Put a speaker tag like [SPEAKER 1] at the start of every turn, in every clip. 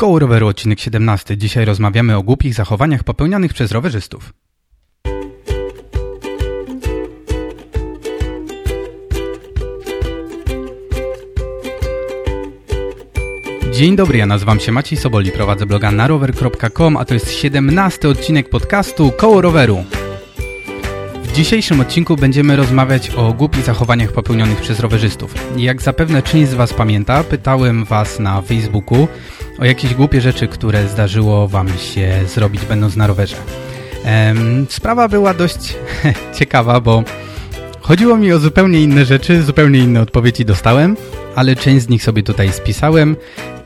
[SPEAKER 1] Koło roweru, odcinek 17. Dzisiaj rozmawiamy o głupich zachowaniach popełnianych przez rowerzystów. Dzień dobry, ja nazywam się Maciej Soboli, prowadzę bloga narower.com, a to jest 17 odcinek podcastu Koło roweru. Dzisiejszym odcinku będziemy rozmawiać o głupich zachowaniach popełnionych przez rowerzystów. Jak zapewne część z Was pamięta, pytałem Was na Facebooku o jakieś głupie rzeczy, które zdarzyło Wam się zrobić będąc na rowerze. Sprawa była dość ciekawa, bo chodziło mi o zupełnie inne rzeczy, zupełnie inne odpowiedzi dostałem, ale część z nich sobie tutaj spisałem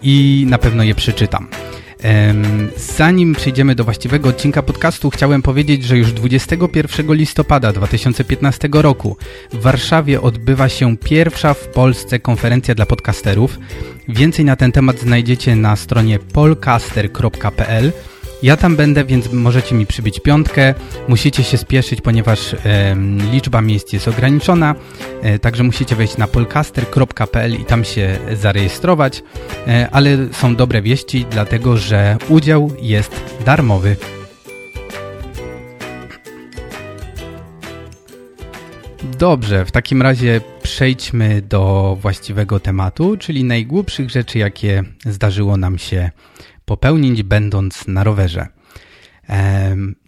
[SPEAKER 1] i na pewno je przeczytam. Zanim przejdziemy do właściwego odcinka podcastu, chciałem powiedzieć, że już 21 listopada 2015 roku w Warszawie odbywa się pierwsza w Polsce konferencja dla podcasterów. Więcej na ten temat znajdziecie na stronie polcaster.pl ja tam będę, więc możecie mi przybić piątkę. Musicie się spieszyć, ponieważ e, liczba miejsc jest ograniczona, e, także musicie wejść na polcaster.pl i tam się zarejestrować. E, ale są dobre wieści, dlatego że udział jest darmowy. Dobrze, w takim razie przejdźmy do właściwego tematu, czyli najgłupszych rzeczy, jakie zdarzyło nam się popełnić będąc na rowerze.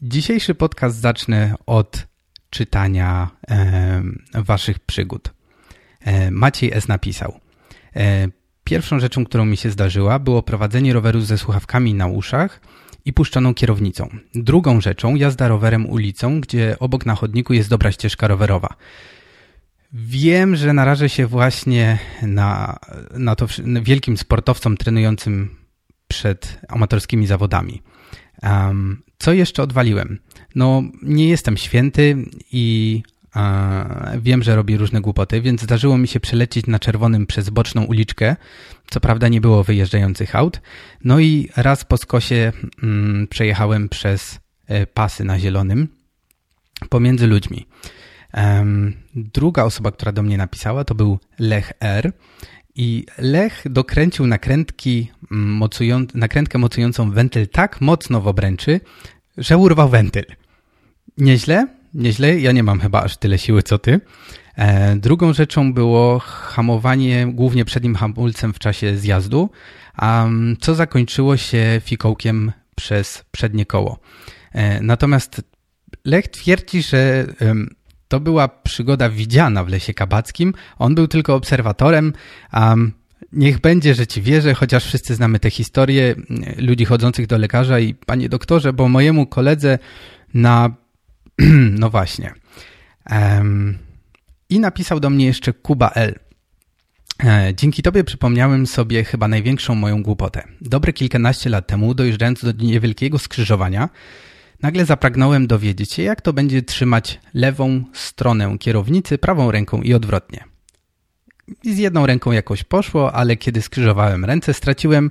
[SPEAKER 1] Dzisiejszy podcast zacznę od czytania waszych przygód. Maciej S. napisał Pierwszą rzeczą, którą mi się zdarzyła było prowadzenie roweru ze słuchawkami na uszach i puszczoną kierownicą. Drugą rzeczą jazda rowerem ulicą, gdzie obok na chodniku jest dobra ścieżka rowerowa. Wiem, że narażę się właśnie na, na to wielkim sportowcom trenującym przed amatorskimi zawodami. Um, co jeszcze odwaliłem? No, nie jestem święty i e, wiem, że robię różne głupoty, więc zdarzyło mi się przelecieć na czerwonym przez boczną uliczkę. Co prawda nie było wyjeżdżających aut. No i raz po skosie mm, przejechałem przez e, pasy na zielonym pomiędzy ludźmi. Um, druga osoba, która do mnie napisała, to był Lech R. I Lech dokręcił nakrętki mm, mocują, nakrętkę mocującą wentyl tak mocno w obręczy, że urwał wentyl. Nieźle? Nieźle? Ja nie mam chyba aż tyle siły co ty. E, drugą rzeczą było hamowanie głównie przednim hamulcem w czasie zjazdu, um, co zakończyło się fikołkiem przez przednie koło. E, natomiast Lech twierdzi, że to była przygoda widziana w Lesie Kabackim. On był tylko obserwatorem. Um, niech będzie, że ci wierzę, chociaż wszyscy znamy tę historię ludzi chodzących do lekarza i panie doktorze, bo mojemu koledze na... no właśnie. Um, I napisał do mnie jeszcze Kuba L. E, dzięki Tobie przypomniałem sobie chyba największą moją głupotę. Dobre kilkanaście lat temu, dojeżdżając do niewielkiego skrzyżowania, Nagle zapragnąłem dowiedzieć się, jak to będzie trzymać lewą stronę kierownicy prawą ręką i odwrotnie. I z jedną ręką jakoś poszło, ale kiedy skrzyżowałem ręce, straciłem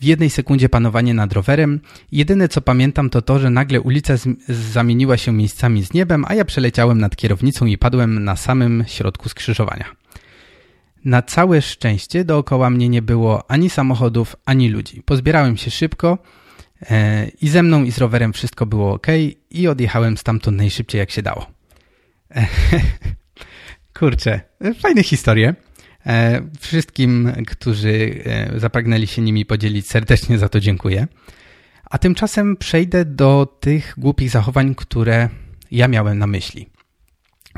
[SPEAKER 1] w jednej sekundzie panowanie nad rowerem. Jedyne co pamiętam to to, że nagle ulica zamieniła się miejscami z niebem, a ja przeleciałem nad kierownicą i padłem na samym środku skrzyżowania. Na całe szczęście dookoła mnie nie było ani samochodów, ani ludzi. Pozbierałem się szybko I ze mną i z rowerem wszystko było ok i odjechałem stamtąd najszybciej jak się dało. E, kurczę, fajne historie. E, wszystkim, którzy zapragnęli się nimi podzielić, serdecznie za to dziękuję. A tymczasem przejdę do tych głupich zachowań, które ja miałem na myśli.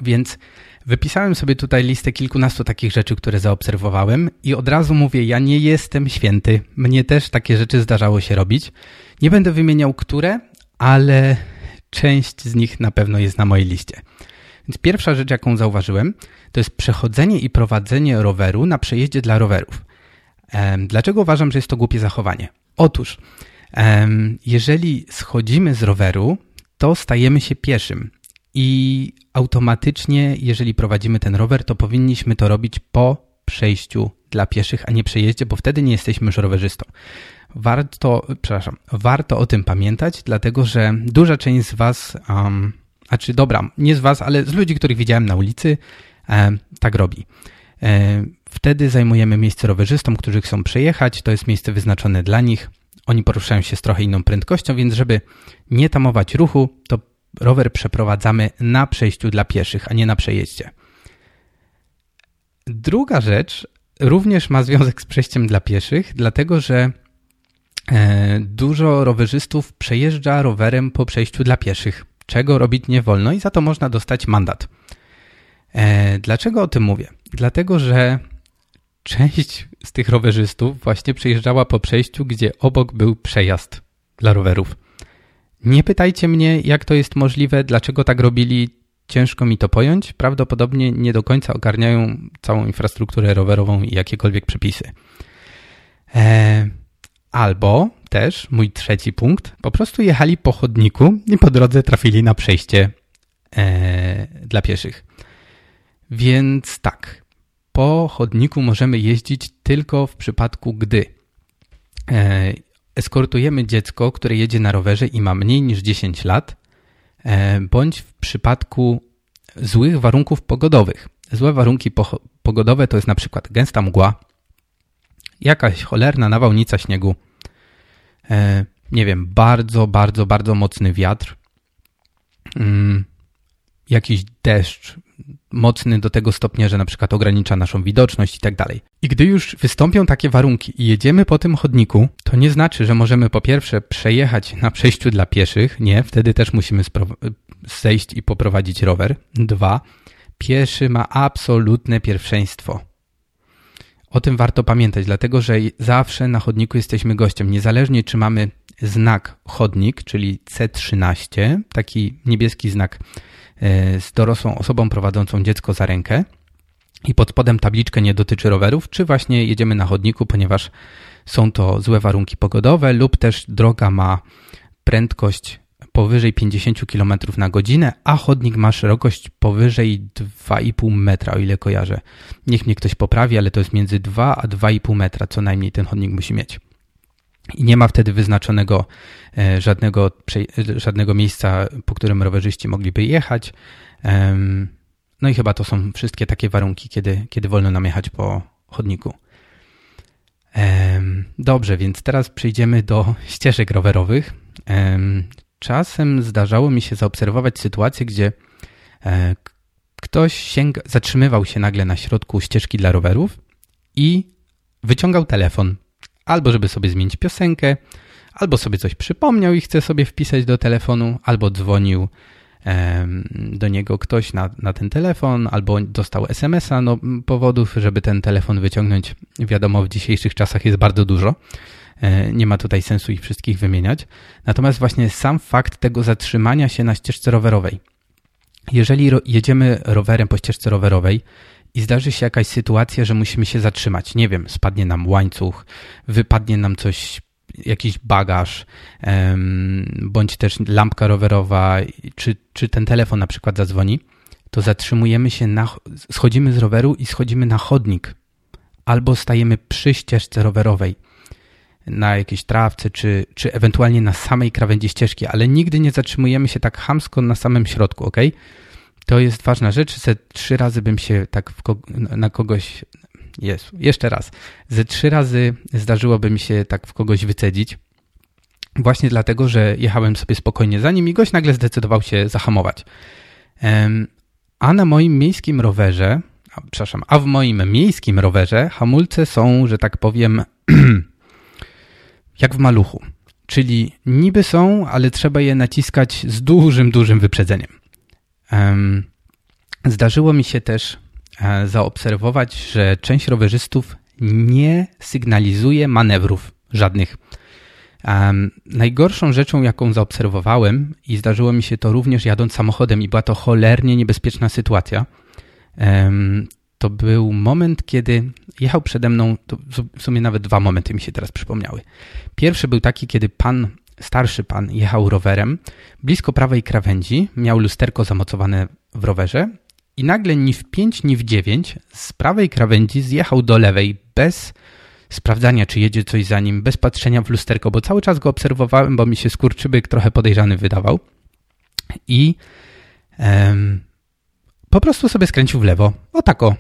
[SPEAKER 1] Więc wypisałem sobie tutaj listę kilkunastu takich rzeczy, które zaobserwowałem i od razu mówię, ja nie jestem święty. Mnie też takie rzeczy zdarzało się robić. Nie będę wymieniał które, ale część z nich na pewno jest na mojej liście. Więc pierwsza rzecz, jaką zauważyłem, to jest przechodzenie i prowadzenie roweru na przejeździe dla rowerów. Dlaczego uważam, że jest to głupie zachowanie? Otóż, jeżeli schodzimy z roweru, to stajemy się pieszym i automatycznie, jeżeli prowadzimy ten rower, to powinniśmy to robić po przejściu dla pieszych, a nie przejeździe, bo wtedy nie jesteśmy już rowerzystą. Warto, przepraszam, warto o tym pamiętać, dlatego że duża część z Was, um, a czy dobra, nie z Was, ale z ludzi, których widziałem na ulicy, tak robi. Wtedy zajmujemy miejsce rowerzystom, którzy chcą przejechać, to jest miejsce wyznaczone dla nich Oni poruszają się z trochę inną prędkością, więc żeby nie tamować ruchu, to rower przeprowadzamy na przejściu dla pieszych, a nie na przejeździe. Druga rzecz również ma związek z przejściem dla pieszych, dlatego że e, dużo rowerzystów przejeżdża rowerem po przejściu dla pieszych, czego robić nie wolno i za to można dostać mandat. E, dlaczego o tym mówię? Dlatego, że część z tych rowerzystów właśnie przejeżdżała po przejściu, gdzie obok był przejazd dla rowerów. Nie pytajcie mnie, jak to jest możliwe, dlaczego tak robili, ciężko mi to pojąć. Prawdopodobnie nie do końca ogarniają całą infrastrukturę rowerową i jakiekolwiek przepisy. E, albo też, mój trzeci punkt, po prostu jechali po chodniku i po drodze trafili na przejście e, dla pieszych. Więc tak, po chodniku możemy jeździć tylko w przypadku, gdy e, eskortujemy dziecko, które jedzie na rowerze i ma mniej niż 10 lat, e, bądź w przypadku złych warunków pogodowych. Złe warunki pogodowe to jest na przykład gęsta mgła, jakaś cholerna nawałnica śniegu, e, nie wiem, bardzo, bardzo, bardzo mocny wiatr, mm, jakiś deszcz, mocny do tego stopnia, że na przykład ogranicza naszą widoczność i tak dalej. I gdy już wystąpią takie warunki i jedziemy po tym chodniku, to nie znaczy, że możemy po pierwsze przejechać na przejściu dla pieszych. Nie, wtedy też musimy zejść i poprowadzić rower. Dwa, pieszy ma absolutne pierwszeństwo. O tym warto pamiętać, dlatego że zawsze na chodniku jesteśmy gościem. Niezależnie czy mamy znak chodnik, czyli C13, taki niebieski znak E, z dorosłą osobą prowadzącą dziecko za rękę i pod spodem tabliczkę nie dotyczy rowerów, czy właśnie jedziemy na chodniku, ponieważ są to złe warunki pogodowe lub też droga ma prędkość powyżej 50 km na godzinę, a chodnik ma szerokość powyżej 2,5 metra, o ile kojarzę. Niech mnie ktoś poprawi, ale to jest między 2 a 2,5 metra, co najmniej ten chodnik musi mieć i nie ma wtedy wyznaczonego e, żadnego, żadnego miejsca, po którym rowerzyści mogliby jechać. No i chyba to są wszystkie takie warunki, kiedy, kiedy wolno nam jechać po chodniku. Dobrze, więc teraz przejdziemy do ścieżek rowerowych. Czasem zdarzało mi się zaobserwować sytuację, gdzie e, ktoś sięga, zatrzymywał się nagle na środku ścieżki dla rowerów i wyciągał telefon albo żeby sobie zmienić piosenkę, albo sobie coś przypomniał i chce sobie wpisać do telefonu, albo dzwonił do niego ktoś na, na ten telefon, albo dostał SMS-a. No, powodów, żeby ten telefon wyciągnąć, wiadomo, w dzisiejszych czasach jest bardzo dużo. E, nie ma tutaj sensu ich wszystkich wymieniać. Natomiast właśnie sam fakt tego zatrzymania się na ścieżce rowerowej. Jeżeli jedziemy rowerem po ścieżce rowerowej i zdarzy się jakaś sytuacja, że musimy się zatrzymać. Nie wiem, spadnie nam łańcuch, wypadnie nam coś, jakiś bagaż, bądź też lampka rowerowa, czy, czy ten telefon na przykład zadzwoni, to zatrzymujemy się, na, schodzimy z roweru i schodzimy na chodnik, albo stajemy przy ścieżce rowerowej na jakiejś trawce, czy, czy ewentualnie na samej krawędzi ścieżki, ale nigdy nie zatrzymujemy się tak hamsko na samym środku, ok? To jest ważna rzecz. Ze trzy razy bym się tak na kogoś. Jezu, jeszcze raz. Ze trzy razy zdarzyłoby mi się tak w kogoś wycedzić. Właśnie dlatego, że jechałem sobie spokojnie za nim i gość nagle zdecydował się zahamować. A na moim miejskim rowerze, a, przepraszam, a w moim miejskim rowerze hamulce są, że tak powiem, jak w maluchu. Czyli niby są, ale trzeba je naciskać z dużym, dużym wyprzedzeniem. Zdarzyło mi się też e, zaobserwować, że część rowerzystów nie sygnalizuje manewrów żadnych. Najgorszą rzeczą, jaką zaobserwowałem, i zdarzyło mi się to również jadąc samochodem, i była to cholernie niebezpieczna sytuacja, to był moment, kiedy jechał przede mną, w sumie nawet dwa momenty mi się teraz przypomniały. Pierwszy był taki, kiedy pan starszy pan jechał rowerem blisko prawej krawędzi, miał lusterko zamocowane w rowerze i nagle ni w 5, ni w 9 z prawej krawędzi zjechał do lewej bez sprawdzania, czy jedzie coś za nim, bez patrzenia w lusterko, bo cały czas go obserwowałem, bo mi się skurczybyk trochę podejrzany wydawał. I em, po prostu sobie skręcił w lewo. O tako.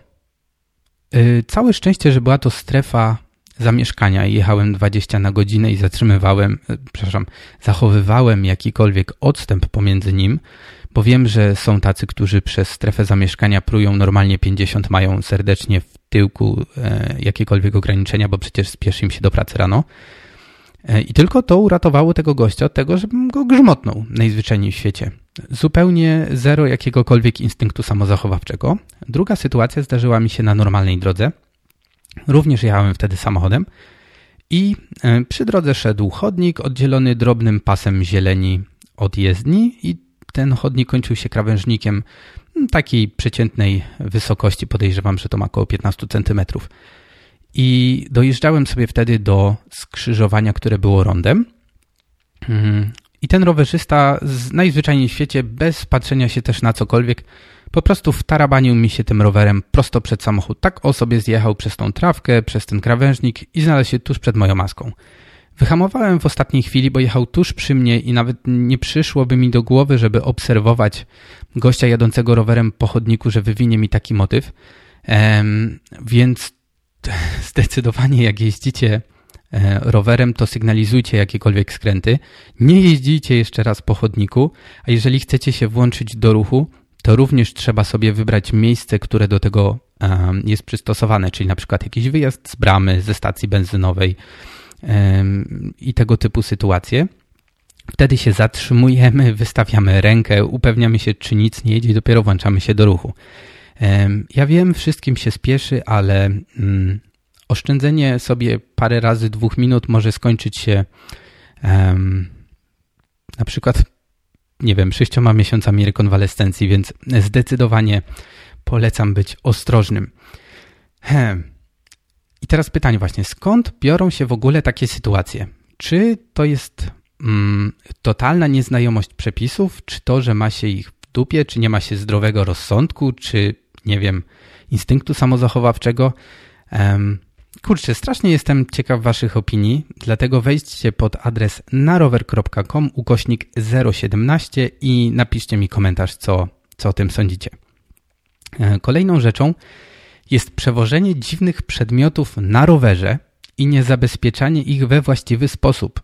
[SPEAKER 1] Yy, całe szczęście, że była to strefa zamieszkania i jechałem 20 na godzinę i zatrzymywałem, e, przepraszam, zachowywałem jakikolwiek odstęp pomiędzy nim, bo wiem, że są tacy, którzy przez strefę zamieszkania prują normalnie 50, mają serdecznie w tyłku e, jakiekolwiek ograniczenia, bo przecież spieszy im się do pracy rano. E, I tylko to uratowało tego gościa od tego, żebym go grzmotnął najzwyczajniej w świecie. Zupełnie zero jakiegokolwiek instynktu samozachowawczego. Druga sytuacja zdarzyła mi się na normalnej drodze. Również jechałem wtedy samochodem i e, przy drodze szedł chodnik oddzielony drobnym pasem zieleni od jezdni i ten chodnik kończył się krawężnikiem takiej przeciętnej wysokości, podejrzewam, że to ma około 15 centymetrów. I dojeżdżałem sobie wtedy do skrzyżowania, które było rondem. Mm, I ten rowerzysta z najzwyczajniej w świecie, bez patrzenia się też na cokolwiek, po prostu wtarabanił mi się tym rowerem prosto przed samochód. Tak o sobie zjechał przez tą trawkę, przez ten krawężnik i znalazł się tuż przed moją maską. Wyhamowałem w ostatniej chwili, bo jechał tuż przy mnie i nawet nie przyszłoby mi do głowy, żeby obserwować gościa jadącego rowerem po chodniku, że wywinie mi taki motyw. więc zdecydowanie jak jeździcie e, rowerem, to sygnalizujcie jakiekolwiek skręty. Nie jeździcie jeszcze raz po chodniku, a jeżeli chcecie się włączyć do ruchu, to również trzeba sobie wybrać miejsce, które do tego jest przystosowane, czyli na przykład jakiś wyjazd z bramy, ze stacji benzynowej i tego typu sytuacje. Wtedy się zatrzymujemy, wystawiamy rękę, upewniamy się, czy nic nie jedzie, dopiero włączamy się do ruchu. Ja wiem, wszystkim się spieszy, ale mm, oszczędzenie sobie parę razy dwóch minut może skończyć się na przykład, nie wiem, sześcioma miesiącami rekonwalescencji, więc zdecydowanie polecam być ostrożnym. I teraz pytanie właśnie, skąd biorą się w ogóle takie sytuacje? Czy to jest mm, totalna nieznajomość przepisów, czy to, że ma się ich w dupie, czy nie ma się zdrowego rozsądku, czy nie wiem, instynktu samozachowawczego? Um, kurczę, strasznie jestem ciekaw waszych opinii, dlatego wejdźcie pod adres narower.com ukośnik 017 i napiszcie mi komentarz, co, co o tym sądzicie. E, kolejną rzeczą jest przewożenie dziwnych przedmiotów na rowerze i niezabezpieczanie ich we właściwy sposób.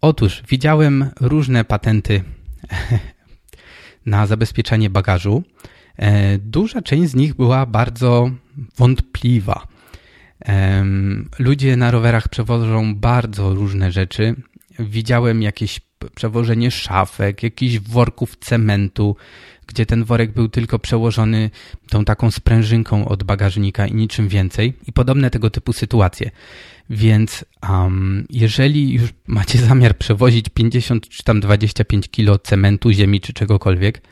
[SPEAKER 1] Otóż widziałem różne patenty na zabezpieczanie bagażu. E, duża część z nich była bardzo wątpliwa. Ludzie na rowerach przewożą bardzo różne rzeczy. Widziałem jakieś przewożenie szafek, jakichś worków cementu, gdzie ten worek był tylko przełożony tą taką sprężynką od bagażnika i niczym więcej i podobne tego typu sytuacje. Więc um, jeżeli już macie zamiar przewozić 50 czy tam 25 kilo cementu, ziemi czy czegokolwiek,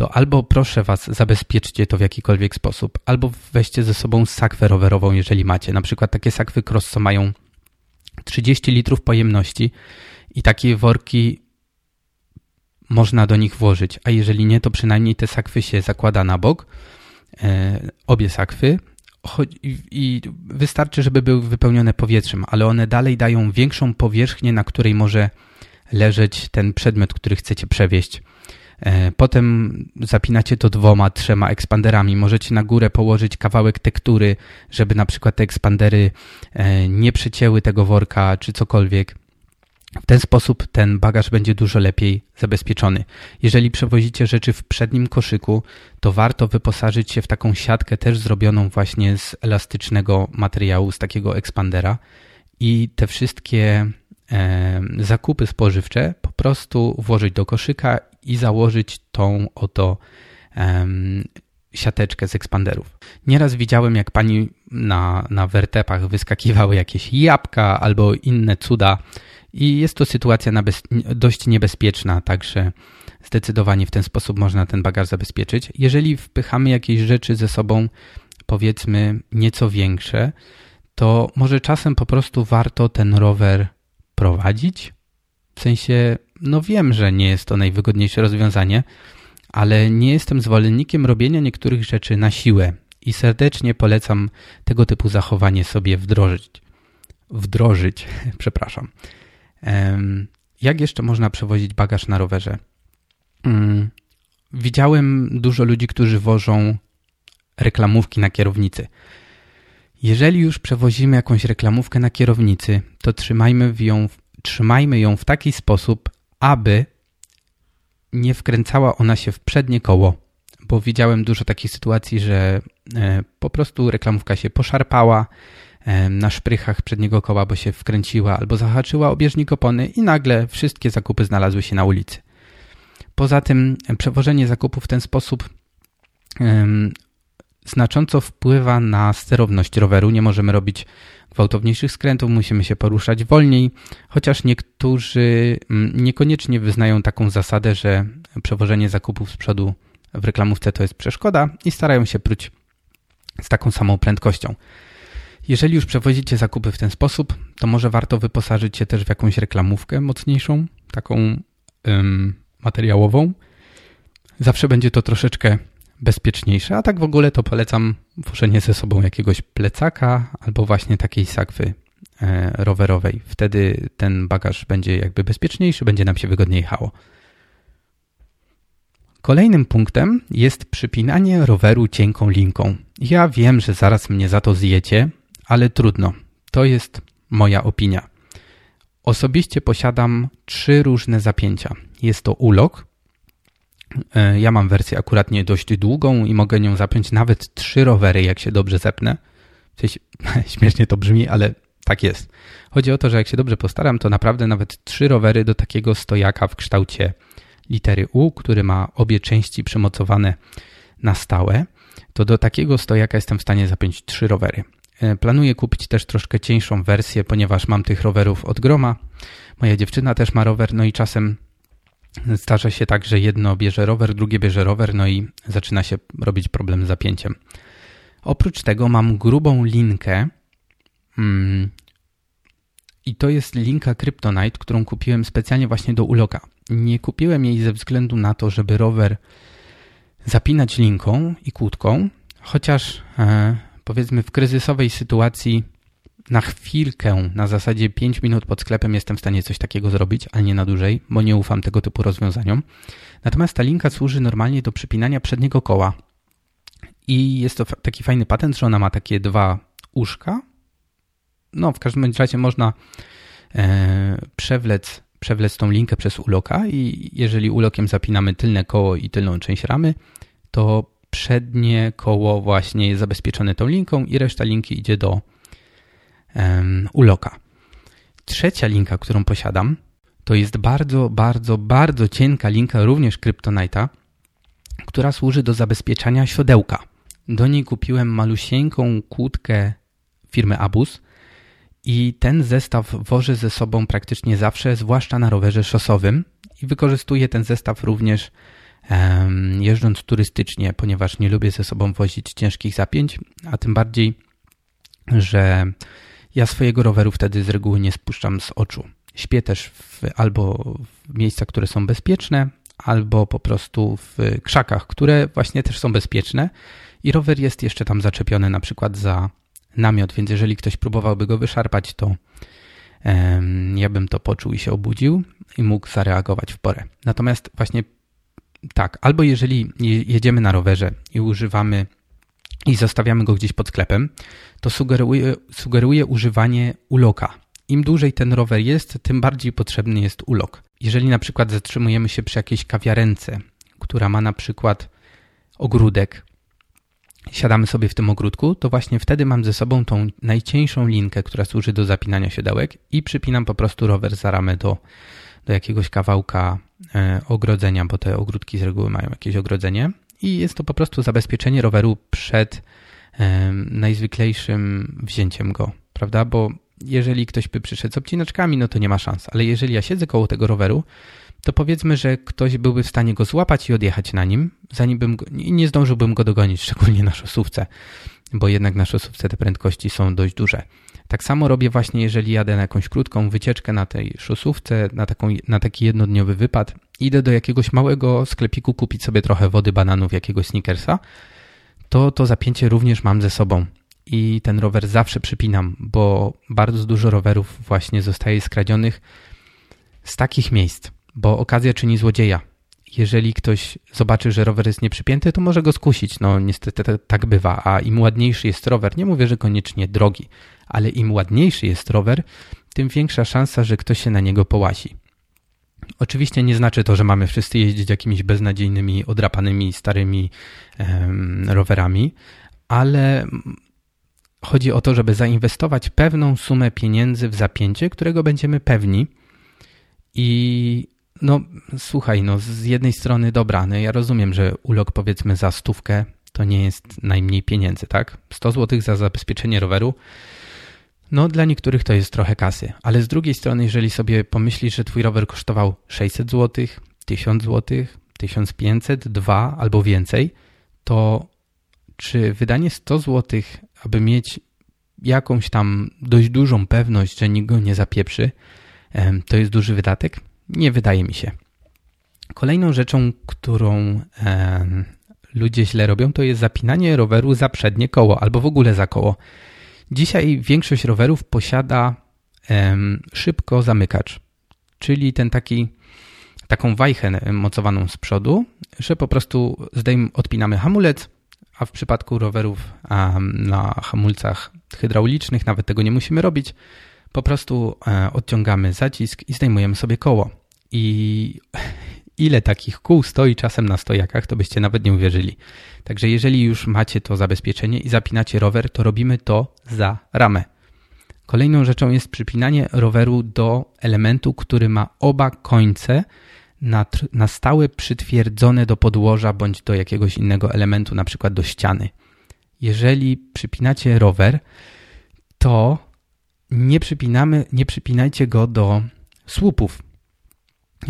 [SPEAKER 1] to albo proszę Was zabezpieczcie to w jakikolwiek sposób, albo weźcie ze sobą sakwę rowerową, jeżeli macie. Na przykład takie sakwy cross, co mają 30 litrów pojemności i takie worki można do nich włożyć, a jeżeli nie, to przynajmniej te sakwy się zakłada na bok, e, obie sakwy i wystarczy, żeby były wypełnione powietrzem, ale one dalej dają większą powierzchnię, na której może leżeć ten przedmiot, który chcecie przewieźć. E, potem zapinacie to dwoma, trzema ekspanderami. Możecie na górę położyć kawałek tektury, żeby na przykład te ekspandery e, nie przecięły tego worka czy cokolwiek. W ten sposób ten bagaż będzie dużo lepiej zabezpieczony. Jeżeli przewozicie rzeczy w przednim koszyku, to warto wyposażyć się w taką siatkę też zrobioną właśnie z elastycznego materiału, z takiego ekspandera i te wszystkie e, zakupy spożywcze po prostu włożyć do koszyka i założyć tą oto e, siateczkę z ekspanderów. Nieraz widziałem, jak pani na, na wertepach wyskakiwały jakieś jabłka albo inne cuda, i jest to sytuacja dość niebezpieczna, także zdecydowanie w ten sposób można ten bagaż zabezpieczyć. Jeżeli wpychamy jakieś rzeczy ze sobą, powiedzmy nieco większe, to może czasem po prostu warto ten rower prowadzić. W sensie, no wiem, że nie jest to najwygodniejsze rozwiązanie, ale nie jestem zwolennikiem robienia niektórych rzeczy na siłę i serdecznie polecam tego typu zachowanie sobie wdrożyć. Wdrożyć, przepraszam. Jak jeszcze można przewozić bagaż na rowerze? Mm, widziałem dużo ludzi, którzy wożą reklamówki na kierownicy. Jeżeli już przewozimy jakąś reklamówkę na kierownicy, to trzymajmy ją, trzymajmy ją w taki sposób, aby nie wkręcała ona się w przednie koło, bo widziałem dużo takich sytuacji, że e, po prostu reklamówka się poszarpała e, na szprychach przedniego koła, bo się wkręciła albo zahaczyła obieżnik opony i nagle wszystkie zakupy znalazły się na ulicy. Poza tym przewożenie zakupów w ten sposób znacząco wpływa na sterowność roweru. Nie możemy robić gwałtowniejszych skrętów, musimy się poruszać wolniej, chociaż niektórzy mm, niekoniecznie wyznają taką zasadę, że przewożenie zakupów z przodu w reklamówce to jest przeszkoda i starają się pruć z taką samą prędkością. Jeżeli już przewozicie zakupy w ten sposób, to może warto wyposażyć się też w jakąś reklamówkę mocniejszą, taką ym, materiałową. Zawsze będzie to troszeczkę bezpieczniejsze, a tak w ogóle to polecam włożenie ze sobą jakiegoś plecaka albo właśnie takiej sakwy e, rowerowej. Wtedy ten bagaż będzie jakby bezpieczniejszy, będzie nam się wygodniej jechało. Kolejnym punktem jest przypinanie roweru cienką linką. Ja wiem, że zaraz mnie za to zjecie, ale trudno. To jest moja opinia. Osobiście posiadam trzy różne zapięcia. Jest to ulok, ja mam wersję akurat nie dość długą i mogę nią zapiąć nawet trzy rowery, jak się dobrze zepnę. Śmiesznie to brzmi, ale tak jest. Chodzi o to, że jak się dobrze postaram, to naprawdę nawet trzy rowery do takiego stojaka w kształcie litery U, który ma obie części przymocowane na stałe, to do takiego stojaka jestem w stanie zapiąć trzy rowery. E, planuję kupić też troszkę cieńszą wersję, ponieważ mam tych rowerów od groma. Moja dziewczyna też ma rower, no i czasem Zdarza się tak, że jedno bierze rower, drugie bierze rower, no i zaczyna się robić problem z zapięciem. Oprócz tego mam grubą linkę mm, i to jest linka Kryptonite, którą kupiłem specjalnie właśnie do uloka. Nie kupiłem jej ze względu na to, żeby rower zapinać linką i kłódką, chociaż e, powiedzmy w kryzysowej sytuacji na chwilkę, na zasadzie 5 minut pod sklepem jestem w stanie coś takiego zrobić, ale nie na dłużej, bo nie ufam tego typu rozwiązaniom. Natomiast ta linka służy normalnie do przypinania przedniego koła. I jest to taki fajny patent, że ona ma takie dwa uszka. No, w każdym razie można e, przewlec, przewlec tą linkę przez uloka i jeżeli ulokiem zapinamy tylne koło i tylną część ramy, to przednie koło właśnie jest zabezpieczone tą linką i reszta linki idzie do uloka. Trzecia linka, którą posiadam, to jest bardzo, bardzo, bardzo cienka linka również Kryptonite'a, która służy do zabezpieczania siodełka. Do niej kupiłem malusieńką kłódkę firmy Abus i ten zestaw wożę ze sobą praktycznie zawsze, zwłaszcza na rowerze szosowym i wykorzystuję ten zestaw również um, jeżdżąc turystycznie, ponieważ nie lubię ze sobą wozić ciężkich zapięć, a tym bardziej, że ja swojego roweru wtedy z reguły nie spuszczam z oczu. Śpię też w, albo w miejscach, które są bezpieczne, albo po prostu w krzakach, które właśnie też są bezpieczne i rower jest jeszcze tam zaczepiony na przykład za namiot, więc jeżeli ktoś próbowałby go wyszarpać, to um, ja bym to poczuł i się obudził i mógł zareagować w porę. Natomiast właśnie tak, albo jeżeli jedziemy na rowerze i używamy i zostawiamy go gdzieś pod sklepem, to sugeruje, sugeruje używanie uloka. Im dłużej ten rower jest, tym bardziej potrzebny jest ulok. Jeżeli na przykład zatrzymujemy się przy jakiejś kawiarence, która ma na przykład ogródek, siadamy sobie w tym ogródku, to właśnie wtedy mam ze sobą tą najcieńszą linkę, która służy do zapinania siodełek i przypinam po prostu rower za ramę do, do jakiegoś kawałka e, ogrodzenia, bo te ogródki z reguły mają jakieś ogrodzenie i jest to po prostu zabezpieczenie roweru przed najzwyklejszym wzięciem go, prawda? Bo jeżeli ktoś by przyszedł z obcinaczkami, no to nie ma szans, ale jeżeli ja siedzę koło tego roweru, to powiedzmy, że ktoś byłby w stanie go złapać i odjechać na nim, zanim bym go, nie zdążyłbym go dogonić, szczególnie na szosówce, bo jednak na szosówce te prędkości są dość duże. Tak samo robię właśnie, jeżeli jadę na jakąś krótką wycieczkę na tej szosówce, na, taką, na taki jednodniowy wypad, idę do jakiegoś małego sklepiku kupić sobie trochę wody, bananów, jakiegoś sneakersa, to to zapięcie również mam ze sobą. I ten rower zawsze przypinam, bo bardzo dużo rowerów właśnie zostaje skradzionych z takich miejsc, bo okazja czyni złodzieja. jeżeli ktoś zobaczy, że rower jest nieprzypięty, to może go skusić. No niestety tak bywa, a im ładniejszy jest rower, nie mówię, że koniecznie drogi, ale im ładniejszy jest rower, tym większa szansa, że ktoś się na niego połasi. Oczywiście nie znaczy to, że mamy wszyscy jeździć jakimiś beznadziejnymi, odrapanymi, starymi um, rowerami, ale chodzi o to, żeby zainwestować pewną sumę pieniędzy w zapięcie, którego będziemy pewni. I no, słuchaj, no, z jednej strony dobra, no ja rozumiem, że ulog powiedzmy za stówkę to nie jest najmniej pieniędzy, tak? 100 zł za zabezpieczenie roweru no, dla niektórych to jest trochę kasy, ale z drugiej strony, jeżeli sobie pomyślisz, że twój rower kosztował 600 zł, 1000 zł, 1500, 2 albo więcej, to czy wydanie 100 zł, aby mieć jakąś tam dość dużą pewność, że nikt go nie zapieprzy, to jest duży wydatek? Nie wydaje mi się. Kolejną rzeczą, którą ludzie źle robią, to jest zapinanie roweru za przednie koło albo w ogóle za koło. Dzisiaj większość rowerów posiada em, szybko zamykacz, czyli ten taki, taką wajchę mocowaną z przodu, że po prostu zdejm, odpinamy hamulec, a w przypadku rowerów um, na hamulcach hydraulicznych nawet tego nie musimy robić. Po prostu e, odciągamy zacisk i zdejmujemy sobie koło. I ile takich kół stoi czasem na stojakach, to byście nawet nie uwierzyli. Także jeżeli już macie to zabezpieczenie i zapinacie rower, to robimy to za ramę. Kolejną rzeczą jest przypinanie roweru do elementu, który ma oba końce na, na stałe przytwierdzone do podłoża bądź do jakiegoś innego elementu, na przykład do ściany. Jeżeli przypinacie rower, to nie przypinamy, nie przypinajcie go do słupów,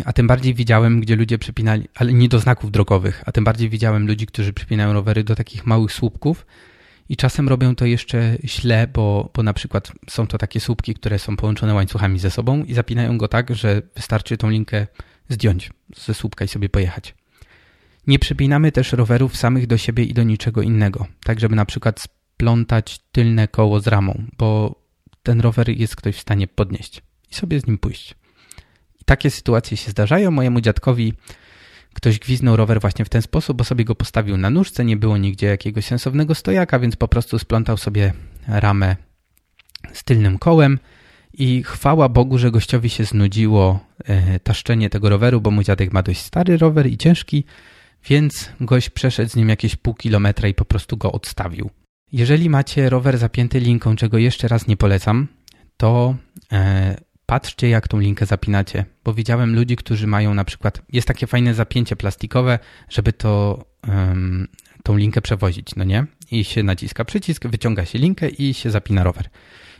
[SPEAKER 1] a tym bardziej widziałem, gdzie ludzie przypinali, ale nie do znaków drogowych, a tym bardziej widziałem ludzi, którzy przypinają rowery do takich małych słupków i czasem robią to jeszcze źle, bo, bo na przykład są to takie słupki, które są połączone łańcuchami ze sobą i zapinają go tak, że wystarczy tą linkę zdjąć ze słupka i sobie pojechać. Nie przypinamy też rowerów samych do siebie i do niczego innego, tak żeby na przykład splątać tylne koło z ramą, bo ten rower jest ktoś w stanie podnieść i sobie z nim pójść. I takie sytuacje się zdarzają. Mojemu dziadkowi ktoś gwiznął rower właśnie w ten sposób, bo sobie go postawił na nóżce, nie było nigdzie jakiegoś sensownego stojaka, więc po prostu splątał sobie ramę z tylnym kołem i chwała Bogu, że gościowi się znudziło e, taszczenie tego roweru, bo mój dziadek ma dość stary rower i ciężki, więc gość przeszedł z nim jakieś pół kilometra i po prostu go odstawił. Jeżeli macie rower zapięty linką, czego jeszcze raz nie polecam, to e, patrzcie jak tą linkę zapinacie, bo widziałem ludzi, którzy mają na przykład, jest takie fajne zapięcie plastikowe, żeby to um, tą linkę przewozić, no nie? I się naciska przycisk, wyciąga się linkę i się zapina rower.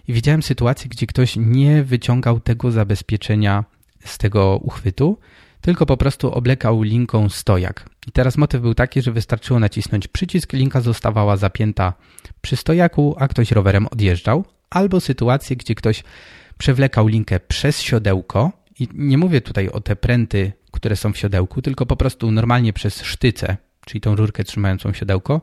[SPEAKER 1] I widziałem sytuację, gdzie ktoś nie wyciągał tego zabezpieczenia z tego uchwytu, tylko po prostu oblekał linką stojak. I teraz motyw był taki, że wystarczyło nacisnąć przycisk, linka zostawała zapięta przy stojaku, a ktoś rowerem odjeżdżał, albo sytuację, gdzie ktoś przewlekał linkę przez siodełko i nie mówię tutaj o te pręty, które są w siodełku, tylko po prostu normalnie przez sztycę, czyli tą rurkę trzymającą siodełko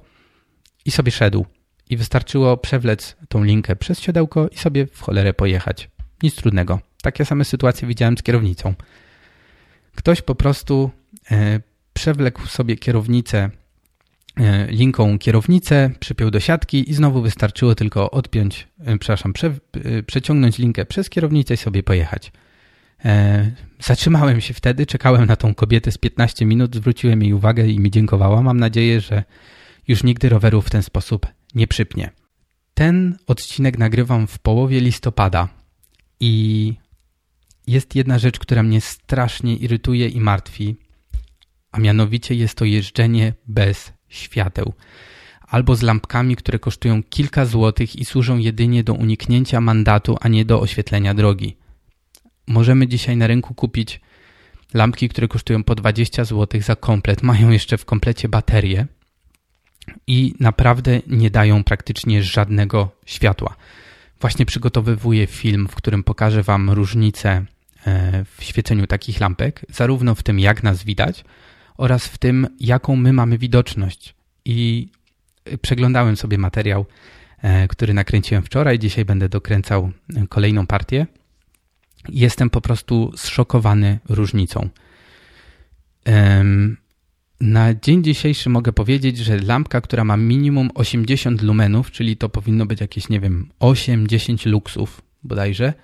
[SPEAKER 1] i sobie szedł. I wystarczyło przewlec tą linkę przez siodełko i sobie w cholerę pojechać. Nic trudnego. Takie same sytuacje widziałem z kierownicą. Ktoś po prostu e, przewlekł sobie kierownicę linką kierownicę, przypiął do siatki i znowu wystarczyło tylko odpiąć, e, przepraszam, prze, e, przeciągnąć linkę przez kierownicę i sobie pojechać. Zatrzymałem się wtedy, czekałem na tą kobietę z 15 minut, zwróciłem jej uwagę i mi dziękowała. Mam nadzieję, że już nigdy roweru w ten sposób nie przypnie. Ten odcinek nagrywam w połowie listopada i jest jedna rzecz, która mnie strasznie irytuje i martwi, a mianowicie jest to jeżdżenie bez świateł, albo z lampkami, które kosztują kilka złotych i służą jedynie do uniknięcia mandatu, a nie do oświetlenia drogi. Możemy dzisiaj na rynku kupić lampki, które kosztują po 20 zł za komplet, mają jeszcze w komplecie baterie i naprawdę nie dają praktycznie żadnego światła. Właśnie przygotowywuję film, w którym pokażę Wam różnicę e, w świeceniu takich lampek, zarówno w tym, jak nas widać, oraz w tym, jaką my mamy widoczność. I przeglądałem sobie materiał, e, który nakręciłem wczoraj. Dzisiaj będę dokręcał kolejną partię. Jestem po prostu zszokowany różnicą. Na dzień dzisiejszy mogę powiedzieć, że lampka, która ma minimum 80 lumenów, czyli to powinno być jakieś, nie wiem, 8-10 luksów bodajże, e,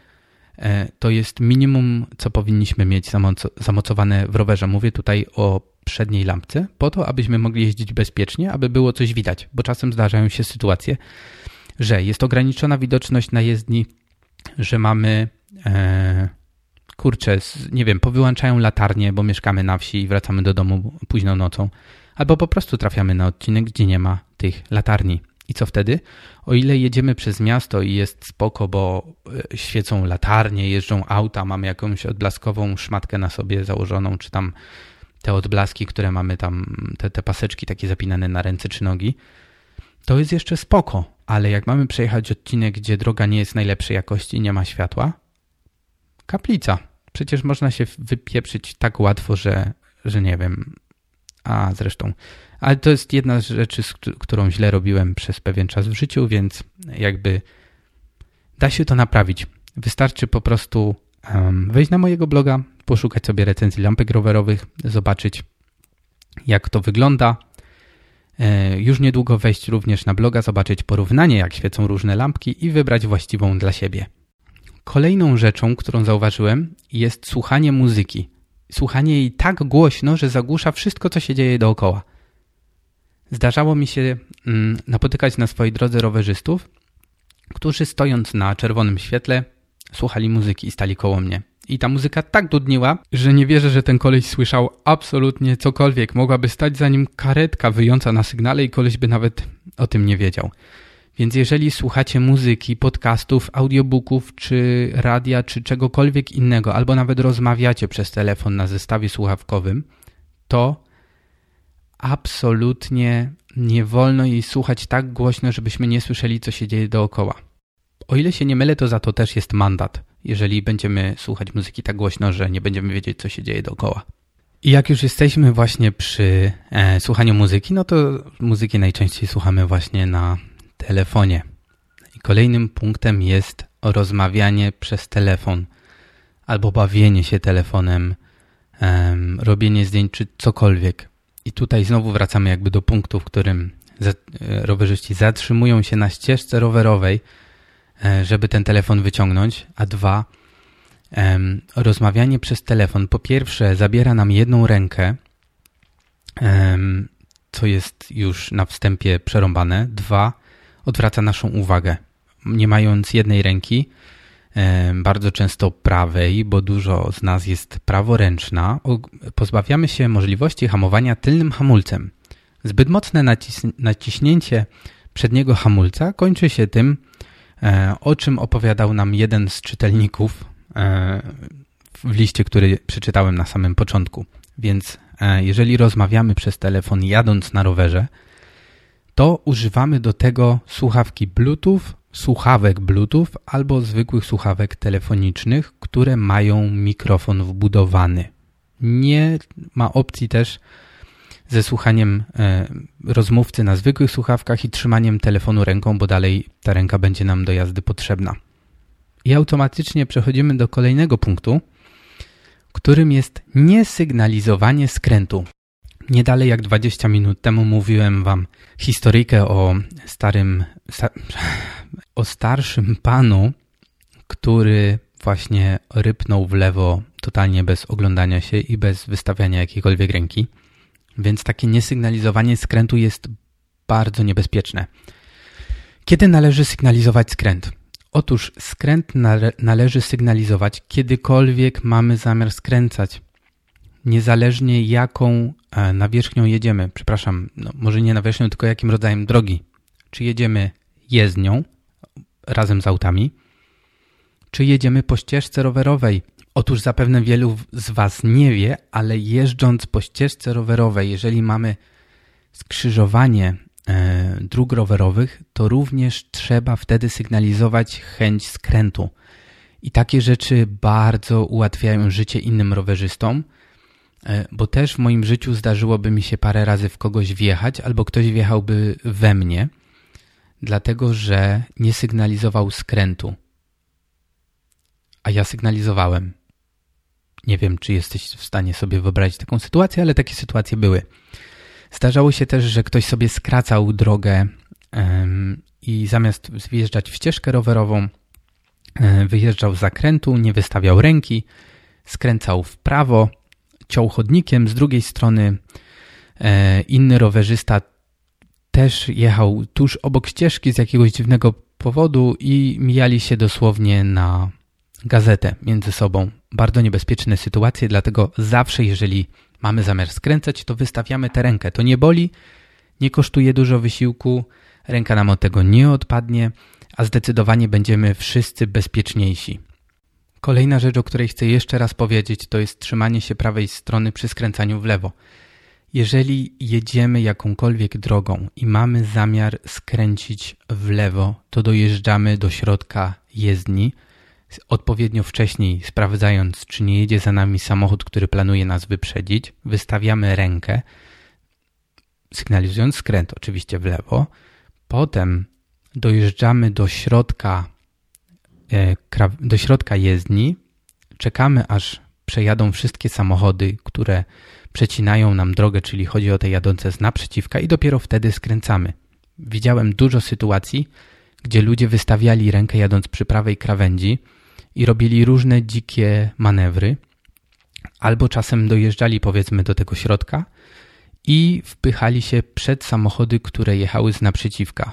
[SPEAKER 1] to jest minimum, co powinniśmy mieć zamocowane w rowerze. Mówię tutaj o przedniej lampce, po to, abyśmy mogli jeździć bezpiecznie, aby było coś widać, bo czasem zdarzają się sytuacje, że jest ograniczona widoczność na jezdni, że mamy e, kurczę, nie wiem, powyłączają latarnie, bo mieszkamy na wsi i wracamy do domu późną nocą, albo po prostu trafiamy na odcinek, gdzie nie ma tych latarni. I co wtedy? O ile jedziemy przez miasto i jest spoko, bo e, świecą latarnie, jeżdżą auta, mamy jakąś odblaskową szmatkę na sobie założoną, czy tam te odblaski, które mamy tam, te, te paseczki takie zapinane na ręce czy nogi, to jest jeszcze spoko, ale jak mamy przejechać odcinek, gdzie droga nie jest najlepszej jakości nie ma światła, kaplica. Przecież można się wypieprzyć tak łatwo, że, że nie wiem. A zresztą, ale to jest jedna z rzeczy, z którą źle robiłem przez pewien czas w życiu, więc jakby da się to naprawić. Wystarczy po prostu wejść na mojego bloga, poszukać sobie recenzji lampek rowerowych, zobaczyć jak to wygląda. E, już niedługo wejść również na bloga, zobaczyć porównanie, jak świecą różne lampki i wybrać właściwą dla siebie. Kolejną rzeczą, którą zauważyłem, jest słuchanie muzyki. Słuchanie jej tak głośno, że zagłusza wszystko, co się dzieje dookoła. Zdarzało mi się mm, napotykać na swojej drodze rowerzystów, którzy stojąc na czerwonym świetle słuchali muzyki i stali koło mnie. I ta muzyka tak dudniła, że nie wierzę, że ten koleś słyszał absolutnie cokolwiek. Mogłaby stać za nim karetka wyjąca na sygnale i koleś by nawet o tym nie wiedział. Więc jeżeli słuchacie muzyki, podcastów, audiobooków, czy radia, czy czegokolwiek innego, albo nawet rozmawiacie przez telefon na zestawie słuchawkowym, to absolutnie nie wolno jej słuchać tak głośno, żebyśmy nie słyszeli, co się dzieje dookoła. O ile się nie mylę, to za to też jest mandat, jeżeli będziemy słuchać muzyki tak głośno, że nie będziemy wiedzieć, co się dzieje dookoła. I jak już jesteśmy właśnie przy e, słuchaniu muzyki, no to muzyki najczęściej słuchamy właśnie na telefonie. I kolejnym punktem jest rozmawianie przez telefon albo bawienie się telefonem, um, robienie zdjęć czy cokolwiek. I tutaj znowu wracamy jakby do punktu, w którym e, rowerzyści zatrzymują się na ścieżce rowerowej, e, żeby ten telefon wyciągnąć, a dwa, rozmawianie przez telefon. Po pierwsze zabiera nam jedną rękę, co jest już na wstępie przerąbane, dwa, odwraca naszą uwagę. Nie mając jednej ręki, bardzo często prawej, bo dużo z nas jest praworęczna, pozbawiamy się możliwości hamowania tylnym hamulcem. Zbyt mocne naciśnięcie przedniego hamulca kończy się tym, e, o czym opowiadał nam jeden z czytelników e, w liście, który przeczytałem na samym początku. Więc e, jeżeli rozmawiamy przez telefon jadąc na rowerze, to używamy do tego słuchawki Bluetooth, słuchawek Bluetooth albo zwykłych słuchawek telefonicznych, które mają mikrofon wbudowany. Nie ma opcji też ze słuchaniem e, rozmówcy na zwykłych słuchawkach i trzymaniem telefonu ręką, bo dalej ta ręka będzie nam do jazdy potrzebna. I automatycznie przechodzimy do kolejnego punktu, którym jest niesygnalizowanie skrętu. Nie dalej jak 20 minut temu mówiłem wam historyjkę o starym, o starszym panu, który właśnie rypnął w lewo totalnie bez oglądania się i bez wystawiania jakiejkolwiek ręki. Więc takie niesygnalizowanie skrętu jest bardzo niebezpieczne. Kiedy należy sygnalizować skręt? Otóż skręt nale należy sygnalizować, kiedykolwiek mamy zamiar skręcać niezależnie jaką e, nawierzchnią jedziemy, przepraszam, no może nie nawierzchnią, tylko jakim rodzajem drogi. Czy jedziemy jezdnią razem z autami, czy jedziemy po ścieżce rowerowej. Otóż zapewne wielu z Was nie wie, ale jeżdżąc po ścieżce rowerowej, jeżeli mamy skrzyżowanie e, dróg rowerowych, to również trzeba wtedy sygnalizować chęć skrętu. I takie rzeczy bardzo ułatwiają życie innym rowerzystom, E, bo też w moim życiu zdarzyłoby mi się parę razy w kogoś wjechać, albo ktoś wjechałby we mnie, dlatego że nie sygnalizował skrętu. A ja sygnalizowałem. Nie wiem, czy jesteś w stanie sobie wyobrazić taką sytuację, ale takie sytuacje były. Zdarzało się też, że ktoś sobie skracał drogę i zamiast wjeżdżać w ścieżkę rowerową, wyjeżdżał z zakrętu, nie wystawiał ręki, skręcał w prawo, ciął chodnikiem, z drugiej strony e, inny rowerzysta też jechał tuż obok ścieżki z jakiegoś dziwnego powodu i mijali się dosłownie na gazetę między sobą. Bardzo niebezpieczne sytuacje, dlatego zawsze, jeżeli mamy zamiar skręcać, to wystawiamy tę rękę. To nie boli, nie kosztuje dużo wysiłku, ręka nam od tego nie odpadnie, a zdecydowanie będziemy wszyscy bezpieczniejsi. Kolejna rzecz, o której chcę jeszcze raz powiedzieć, to jest trzymanie się prawej strony przy skręcaniu w lewo. Jeżeli jedziemy jakąkolwiek drogą i mamy zamiar skręcić w lewo, to dojeżdżamy do środka jezdni, odpowiednio wcześniej sprawdzając, czy nie jedzie za nami samochód, który planuje nas wyprzedzić, wystawiamy rękę, sygnalizując skręt oczywiście w lewo, potem dojeżdżamy do środka, e, do środka jezdni, czekamy aż przejadą wszystkie samochody, które przecinają nam drogę, czyli chodzi o te jadące z naprzeciwka i dopiero wtedy skręcamy. Widziałem dużo sytuacji, gdzie ludzie wystawiali rękę jadąc przy prawej krawędzi i robili różne dzikie manewry, albo czasem dojeżdżali powiedzmy do tego środka i wpychali się przed samochody, które jechały z naprzeciwka.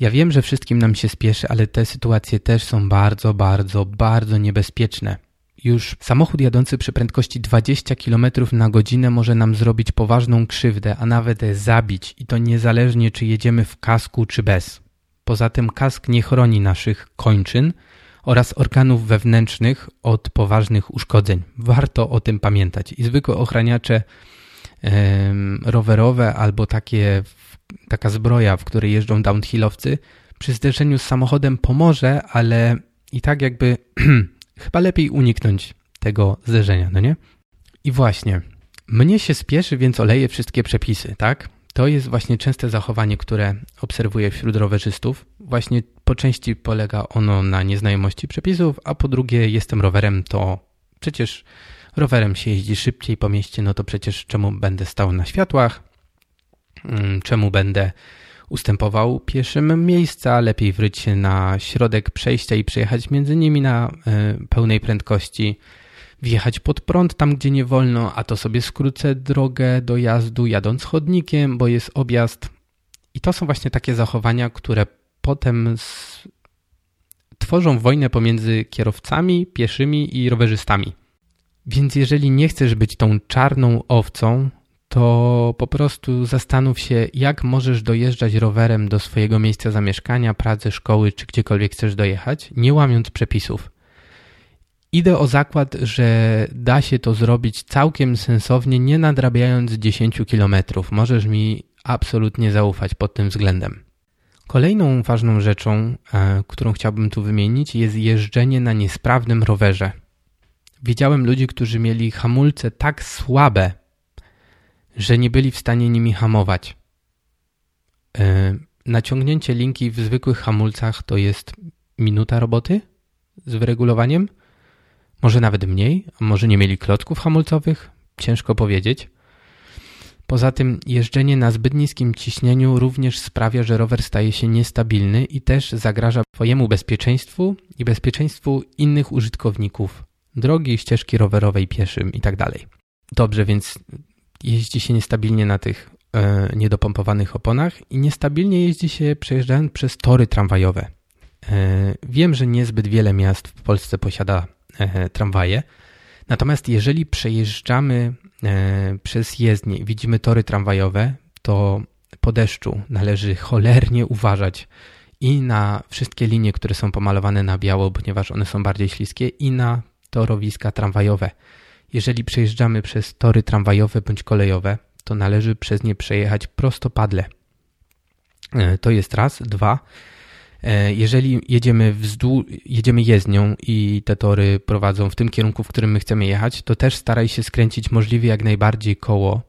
[SPEAKER 1] Ja wiem, że wszystkim nam się spieszy, ale te sytuacje też są bardzo, bardzo, bardzo niebezpieczne. Już samochód jadący przy prędkości 20 km na godzinę może nam zrobić poważną krzywdę, a nawet zabić i to niezależnie czy jedziemy w kasku czy bez. Poza tym kask nie chroni naszych kończyn oraz organów wewnętrznych od poważnych uszkodzeń. Warto o tym pamiętać. I zwykłe ochraniacze yy, rowerowe albo takie, taka zbroja, w której jeżdżą downhillowcy, przy zderzeniu z samochodem pomoże, ale i tak jakby chyba lepiej uniknąć tego zderzenia, no nie? I właśnie, mnie się spieszy, więc oleję wszystkie przepisy, tak? To jest właśnie częste zachowanie, które obserwuję wśród rowerzystów. Właśnie po części polega ono na nieznajomości przepisów, a po drugie jestem rowerem, to przecież rowerem się jeździ szybciej po mieście, no to przecież czemu będę stał na światłach, mm, czemu będę ustępował pieszym miejsca, lepiej wryć się na środek przejścia i przejechać między nimi na e, pełnej prędkości, wjechać pod prąd tam, gdzie nie wolno, a to sobie skrócę drogę do jazdu jadąc chodnikiem, bo jest objazd. I to są właśnie takie zachowania, które potem z... tworzą wojnę pomiędzy kierowcami, pieszymi i rowerzystami. Więc jeżeli nie chcesz być tą czarną owcą, to po prostu zastanów się, jak możesz dojeżdżać rowerem do swojego miejsca zamieszkania, pracy, szkoły czy gdziekolwiek chcesz dojechać, nie łamiąc przepisów. Idę o zakład, że da się to zrobić całkiem sensownie, nie nadrabiając 10 km. Możesz mi absolutnie zaufać pod tym względem. Kolejną ważną rzeczą, e, którą chciałbym tu wymienić, jest jeżdżenie na niesprawnym rowerze. Widziałem ludzi, którzy mieli hamulce tak słabe, że nie byli w stanie nimi hamować. E, naciągnięcie linki w zwykłych hamulcach to jest minuta roboty z wyregulowaniem, może nawet mniej, może nie mieli klocków hamulcowych, ciężko powiedzieć. Poza tym jeżdżenie na zbyt niskim ciśnieniu również sprawia, że rower staje się niestabilny i też zagraża Twojemu bezpieczeństwu i bezpieczeństwu innych użytkowników drogi, ścieżki rowerowej, pieszym itd. Tak Dobrze, więc jeździ się niestabilnie na tych e, niedopompowanych oponach i niestabilnie jeździ się przejeżdżając przez tory tramwajowe. E, wiem, że niezbyt wiele miast w Polsce posiada e, tramwaje, natomiast jeżeli przejeżdżamy e, przez jezdnię i widzimy tory tramwajowe, to po deszczu należy cholernie uważać i na wszystkie linie, które są pomalowane na biało, ponieważ one są bardziej śliskie, i na torowiska tramwajowe. Jeżeli przejeżdżamy przez tory tramwajowe bądź kolejowe, to należy przez nie przejechać prostopadle. E, to jest raz. Dwa. E, jeżeli jedziemy, wzdłuż, jedziemy jezdnią i te tory prowadzą w tym kierunku, w którym my chcemy jechać, to też staraj się skręcić możliwie jak najbardziej koło,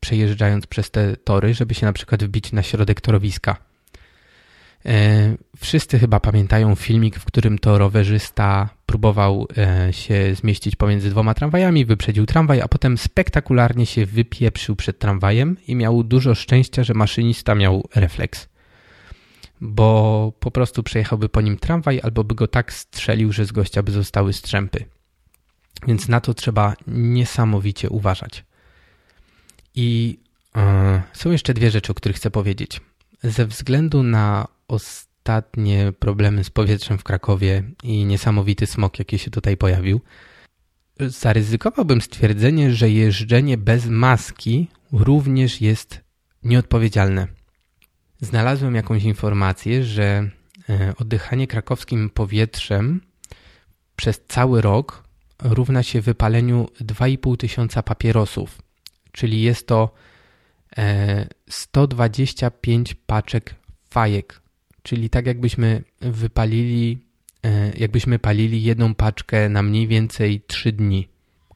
[SPEAKER 1] przejeżdżając przez te tory, żeby się na przykład wbić na środek torowiska. E, wszyscy chyba pamiętają filmik, w którym to rowerzysta próbował e, się zmieścić pomiędzy dwoma tramwajami, wyprzedził tramwaj, a potem spektakularnie się wypieprzył przed tramwajem i miał dużo szczęścia, że maszynista miał refleks. Bo po prostu przejechałby po nim tramwaj, albo by go tak strzelił, że z gościa by zostały strzępy. Więc na to trzeba niesamowicie uważać. I e, są jeszcze dwie rzeczy, o których chcę powiedzieć. Ze względu na ostatnie problemy z powietrzem w Krakowie i niesamowity smog, jaki się tutaj pojawił, zaryzykowałbym stwierdzenie, że jeżdżenie bez maski również jest nieodpowiedzialne. Znalazłem jakąś informację, że e, oddychanie krakowskim powietrzem przez cały rok równa się wypaleniu 2,5 tysiąca papierosów, czyli jest to 125 e, paczek fajek, czyli tak jakbyśmy wypalili, e, jakbyśmy palili jedną paczkę na mniej więcej 3 dni.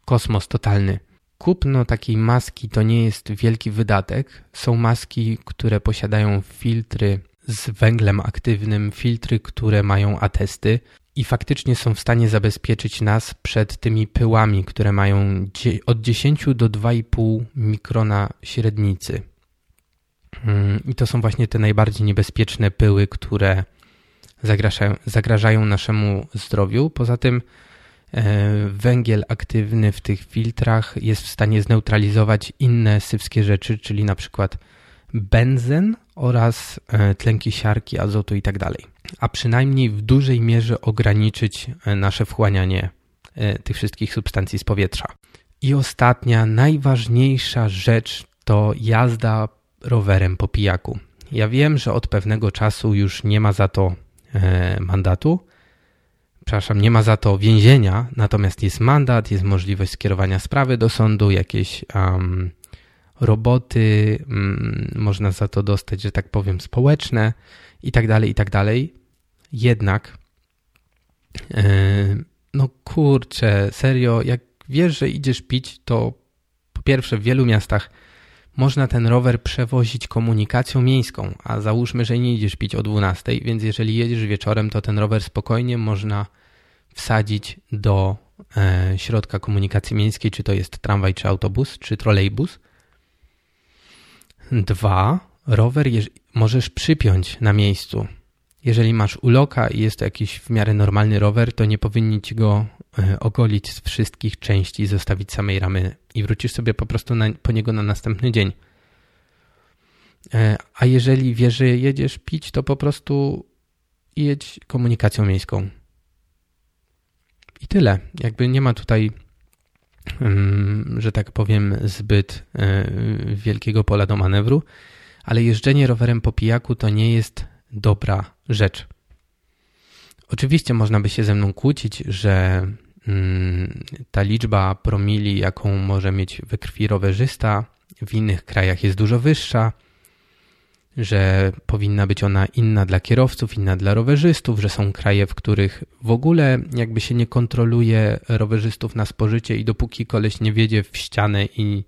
[SPEAKER 1] Kosmos totalny. Kupno takiej maski to nie jest wielki wydatek. Są maski, które posiadają filtry z węglem aktywnym, filtry, które mają atesty i faktycznie są w stanie zabezpieczyć nas przed tymi pyłami, które mają od 10 do 2,5 mikrona średnicy. Mm, I to są właśnie te najbardziej niebezpieczne pyły, które zagrażają, zagrażają naszemu zdrowiu. Poza tym e, węgiel aktywny w tych filtrach jest w stanie zneutralizować inne sywskie rzeczy, czyli na przykład benzen oraz e, tlenki siarki, azotu itd. Tak A przynajmniej w dużej mierze ograniczyć e, nasze wchłanianie tych wszystkich substancji z powietrza. I ostatnia, najważniejsza rzecz to jazda rowerem po pijaku. Ja wiem, że od pewnego czasu już nie ma za to e, mandatu, przepraszam, nie ma za to więzienia, natomiast jest mandat, jest możliwość skierowania sprawy do sądu, jakieś um, roboty, um, można za to dostać, że tak powiem, społeczne i tak dalej, i tak dalej. Jednak, e, no kurczę, serio, jak wiesz, że idziesz pić, to po pierwsze w wielu miastach można ten rower przewozić komunikacją miejską, a załóżmy, że nie idziesz pić o 12, więc jeżeli jedziesz wieczorem, to ten rower spokojnie można wsadzić do e, środka komunikacji miejskiej, czy to jest tramwaj, czy autobus, czy trolejbus. Dwa, rower możesz przypiąć na miejscu. Jeżeli masz uloka i jest to jakiś w miarę normalny rower, to nie powinni ci go ogolić z wszystkich części zostawić samej ramy i wrócisz sobie po prostu na, po niego na następny dzień. E, a jeżeli wiesz, że jedziesz pić, to po prostu jedź komunikacją miejską. I tyle. Jakby nie ma tutaj, mm, że tak powiem, zbyt e, wielkiego pola do manewru, ale jeżdżenie rowerem po pijaku to nie jest dobra rzecz. Oczywiście można by się ze mną kłócić, że ta liczba promili, jaką może mieć we krwi rowerzysta, w innych krajach jest dużo wyższa, że powinna być ona inna dla kierowców, inna dla rowerzystów, że są kraje, w których w ogóle jakby się nie kontroluje rowerzystów na spożycie i dopóki koleś nie wiedzie w ścianę i,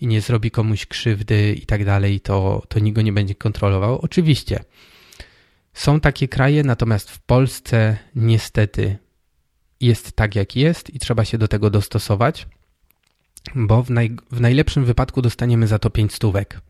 [SPEAKER 1] i nie zrobi komuś krzywdy i tak dalej, to, to nikt go nie będzie kontrolował. Oczywiście są takie kraje, natomiast w Polsce niestety jest tak, jak jest i trzeba się do tego dostosować, bo w, naj, w najlepszym wypadku dostaniemy za to 5 stówek.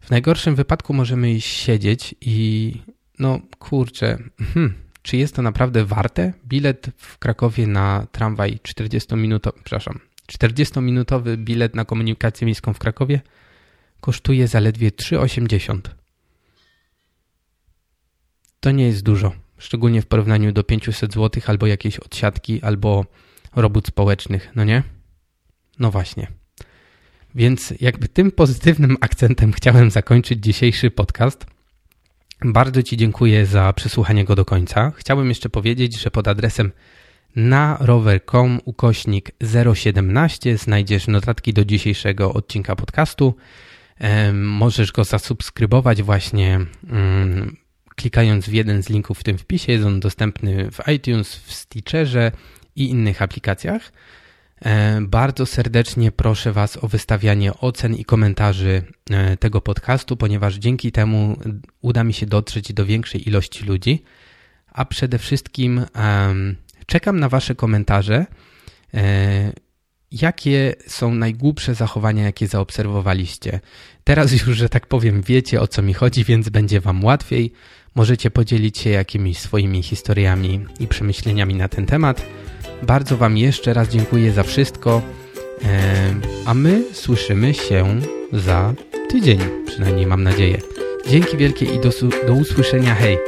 [SPEAKER 1] W najgorszym wypadku możemy siedzieć i no kurczę, hmm, czy jest to naprawdę warte? Bilet w Krakowie na tramwaj 40-minutowy, przepraszam, 40-minutowy bilet na komunikację miejską w Krakowie kosztuje zaledwie 3,80 to nie jest dużo, szczególnie w porównaniu do 500 zł albo jakiejś odsiadki, albo robót społecznych, no nie? No właśnie. Więc jakby tym pozytywnym akcentem chciałem zakończyć dzisiejszy podcast. Bardzo Ci dziękuję za przesłuchanie go do końca. Chciałbym jeszcze powiedzieć, że pod adresem na rower.com ukośnik 017 znajdziesz notatki do dzisiejszego odcinka podcastu. Możesz go zasubskrybować właśnie mm, Klikając w jeden z linków w tym wpisie, jest on dostępny w iTunes, w Stitcherze i innych aplikacjach. E, bardzo serdecznie proszę Was o wystawianie ocen i komentarzy e, tego podcastu, ponieważ dzięki temu uda mi się dotrzeć do większej ilości ludzi. A przede wszystkim czekam na Wasze komentarze. E, jakie są najgłupsze zachowania, jakie zaobserwowaliście? Teraz już, że tak powiem, wiecie o co mi chodzi, więc będzie Wam łatwiej. Możecie podzielić się jakimiś swoimi historiami i przemyśleniami na ten temat. Bardzo Wam jeszcze raz dziękuję za wszystko, a my słyszymy się za tydzień, przynajmniej mam nadzieję. Dzięki wielkie i do, do usłyszenia, hej!